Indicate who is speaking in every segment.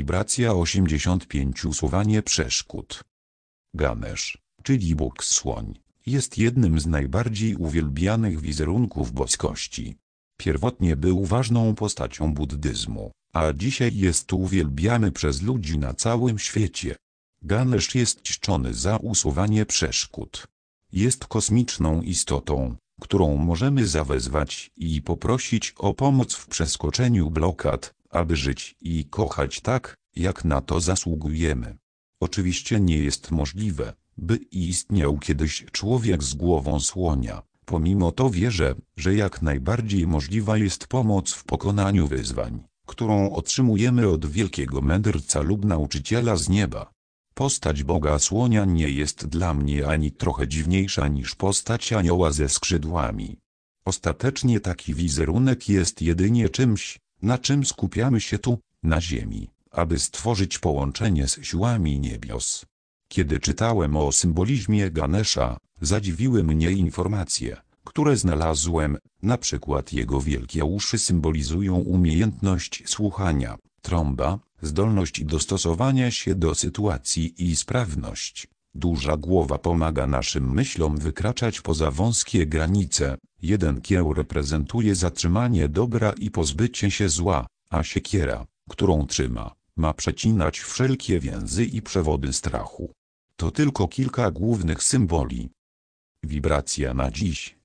Speaker 1: Wibracja 85 Usuwanie przeszkód. Ganesz, czyli Bóg Słoń, jest jednym z najbardziej uwielbianych wizerunków boskości. Pierwotnie był ważną postacią buddyzmu, a dzisiaj jest uwielbiany przez ludzi na całym świecie. Ganesz jest czczony za usuwanie przeszkód. Jest kosmiczną istotą, którą możemy zawezwać i poprosić o pomoc w przeskoczeniu blokad, aby żyć i kochać tak, jak na to zasługujemy. Oczywiście nie jest możliwe, by istniał kiedyś człowiek z głową słonia. Pomimo to wierzę, że jak najbardziej możliwa jest pomoc w pokonaniu wyzwań, którą otrzymujemy od wielkiego mędrca lub nauczyciela z nieba. Postać Boga Słonia nie jest dla mnie ani trochę dziwniejsza niż postać anioła ze skrzydłami. Ostatecznie taki wizerunek jest jedynie czymś, na czym skupiamy się tu, na ziemi, aby stworzyć połączenie z siłami niebios. Kiedy czytałem o symbolizmie Ganesha, zadziwiły mnie informacje, które znalazłem, na przykład jego wielkie uszy symbolizują umiejętność słuchania, trąba, zdolność dostosowania się do sytuacji i sprawność. Duża głowa pomaga naszym myślom wykraczać poza wąskie granice. Jeden kieł reprezentuje zatrzymanie dobra i pozbycie się zła, a siekiera, którą trzyma, ma przecinać wszelkie więzy i przewody strachu. To tylko kilka głównych symboli. Wibracja na dziś.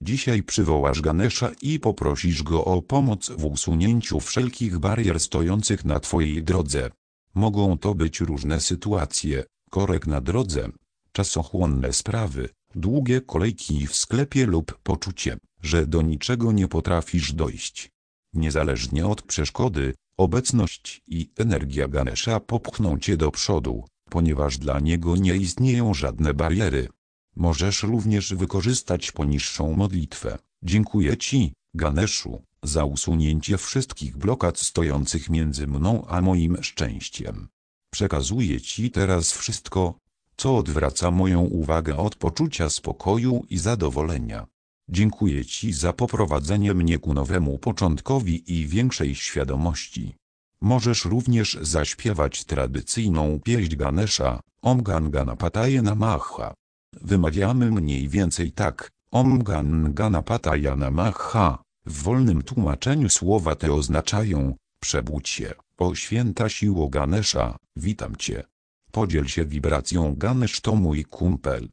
Speaker 1: Dzisiaj przywołasz Ganesha i poprosisz go o pomoc w usunięciu wszelkich barier stojących na Twojej drodze. Mogą to być różne sytuacje, korek na drodze, czasochłonne sprawy, długie kolejki w sklepie lub poczucie, że do niczego nie potrafisz dojść. Niezależnie od przeszkody, obecność i energia Ganesha popchną Cię do przodu, ponieważ dla niego nie istnieją żadne bariery. Możesz również wykorzystać poniższą modlitwę. Dziękuję Ci, Ganeszu, za usunięcie wszystkich blokad stojących między mną a moim szczęściem. Przekazuję Ci teraz wszystko, co odwraca moją uwagę od poczucia spokoju i zadowolenia. Dziękuję Ci za poprowadzenie mnie ku nowemu początkowi i większej świadomości. Możesz również zaśpiewać tradycyjną pieśń Ganesha, Om Ganganapataye Namaha. Wymawiamy mniej więcej tak, Om Ganganapataye Namaha. W wolnym tłumaczeniu słowa te oznaczają, przebudź się, o święta siło Ganesha, witam Cię. Podziel się wibracją Ganesh to mój kumpel,